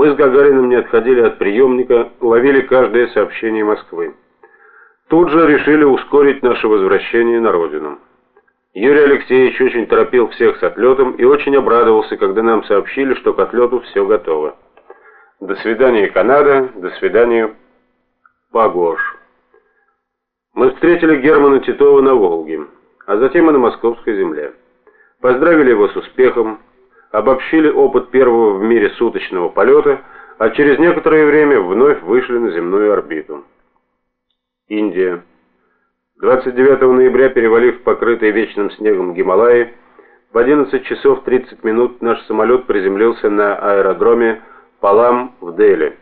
Мы с Гагариным не отходили от приемника, ловили каждое сообщение Москвы. Тут же решили ускорить наше возвращение на родину. Юрий Алексеевич очень торопил всех с отлетом и очень обрадовался, когда нам сообщили, что к отлету все готово. До свидания, Канада, до свидания, Погош. Мы встретили Германа Титова на Волге, а затем и на Московской земле. Поздравили его с успехом, обобщили опыт первого в мире суточного полета, а через некоторое время вновь вышли на земную орбиту. Индия. 29 ноября, перевалив покрытый вечным снегом Гималаи, в 11 часов 30 минут наш самолет приземлился на аэродроме Палам в Дели.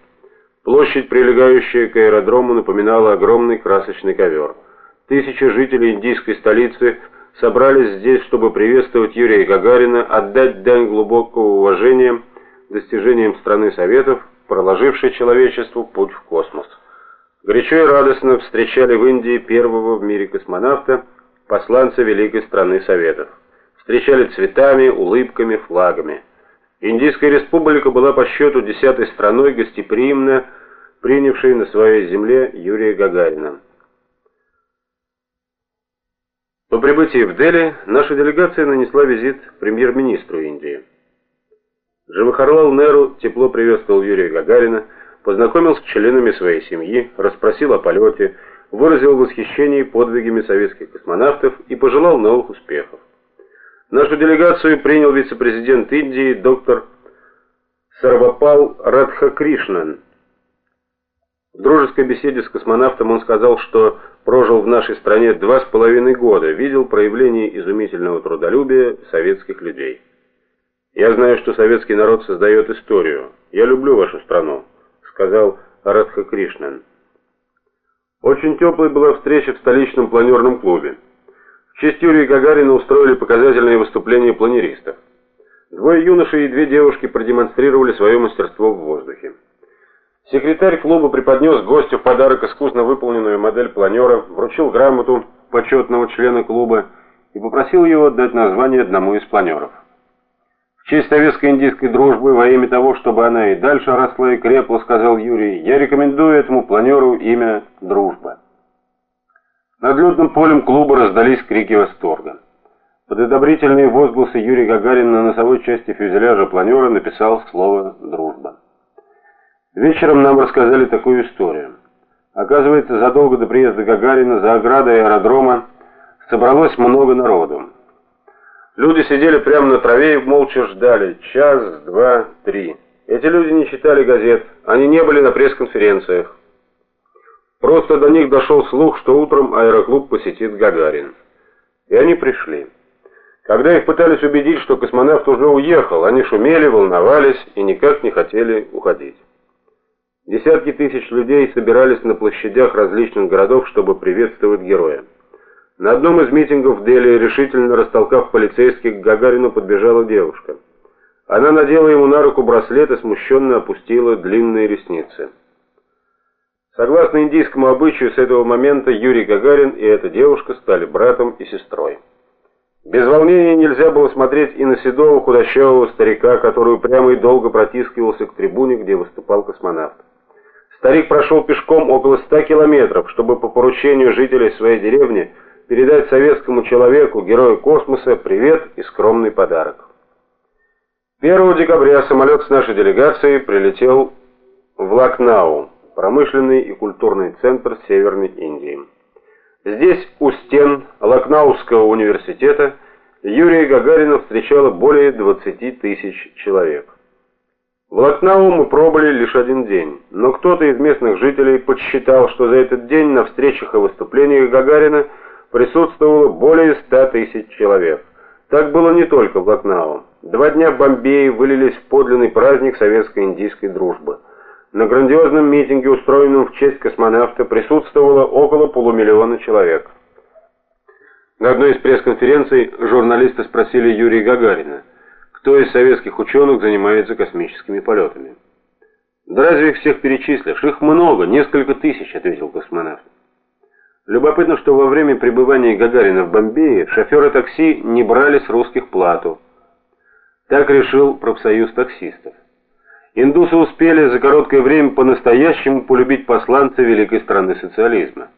Площадь, прилегающая к аэродрому, напоминала огромный красочный ковер. Тысячи жителей индийской столицы – собрались здесь, чтобы приветствовать Юрия Гагарина, отдать дань глубокого уважения достижениям страны Советов, проложившей человечеству путь в космос. Горячо и радостно встречали в Индии первого в мире космонавта, посланца великой страны Советов. Встречали цветами, улыбками, флагами. Индийская республика была по счету десятой страной гостеприимно принявшей на своей земле Юрия Гагарина. По прибытии в Дели наша делегация нанесла визит премьер-министру Индии. Джавахарлал Неру тепло приветствовал Юрия Гагарина, познакомил с членами своей семьи, расспросил о полете, выразил восхищение подвигами советских космонавтов и пожелал новых успехов. Нашу делегацию принял вице-президент Индии доктор Сарвапал Радхакришнан. В дружеской беседе с космонавтом он сказал, что прожил в нашей стране два с половиной года, видел проявление изумительного трудолюбия советских людей. Я знаю, что советский народ создает историю. Я люблю вашу страну, сказал Радха Кришнан. Очень теплой была встреча в столичном планерном клубе. В честь Юрия Гагарина устроили показательные выступления планеристов. Двое юношей и две девушки продемонстрировали свое мастерство в воздухе. Секретарь клуба преподнес гостю в подарок искусно выполненную модель планера, вручил грамоту почетного члена клуба и попросил его дать название одному из планеров. В честь советско-индийской дружбы, во имя того, чтобы она и дальше росла и крепла, сказал Юрий, я рекомендую этому планеру имя «Дружба». Над людным полем клуба раздались крики восторга. Под одобрительные возгласы Юрий Гагарин на носовой части фюзеляжа планера написал слово «Дружба». Вечером нам рассказали такую историю. Оказывается, задолго до приезда Гагарина за оградой аэродрома собралось много народу. Люди сидели прямо на траве и молча ждали. Час, два, три. Эти люди не читали газет, они не были на пресс-конференциях. Просто до них дошел слух, что утром аэроклуб посетит Гагарин. И они пришли. Когда их пытались убедить, что космонавт уже уехал, они шумели, волновались и никак не хотели уходить. Десятки тысяч людей собирались на площадях различных городов, чтобы приветствовать героя. На одном из митингов в Дели, решительно растолкав полицейских, к Гагарину подбежала девушка. Она надела ему на руку браслет и смущенно опустила длинные ресницы. Согласно индийскому обычаю, с этого момента Юрий Гагарин и эта девушка стали братом и сестрой. Без волнения нельзя было смотреть и на седого худощавого старика, который прямо и долго протискивался к трибуне, где выступал космонавт. Старик прошел пешком около ста километров, чтобы по поручению жителей своей деревни передать советскому человеку, герою космоса, привет и скромный подарок. 1 декабря самолет с нашей делегацией прилетел в Лакнау, промышленный и культурный центр Северной Индии. Здесь, у стен Лакнауского университета, Юрия Гагарина встречало более 20 тысяч человек. В Лакнау мы пробыли лишь один день, но кто-то из местных жителей подсчитал, что за этот день на встречах и выступлениях Гагарина присутствовало более ста тысяч человек. Так было не только в Лакнау. Два дня в Бомбее вылились в подлинный праздник советско-индийской дружбы. На грандиозном митинге, устроенном в честь космонавта, присутствовало около полумиллиона человек. На одной из пресс-конференций журналисты спросили Юрия Гагарина, кто из советских ученых занимается космическими полетами. «Да разве их всех перечислишь? Их много, несколько тысяч», — ответил космонавт. Любопытно, что во время пребывания Гагарина в Бомбее шоферы такси не брали с русских плату. Так решил профсоюз таксистов. Индусы успели за короткое время по-настоящему полюбить посланца великой страны социализма.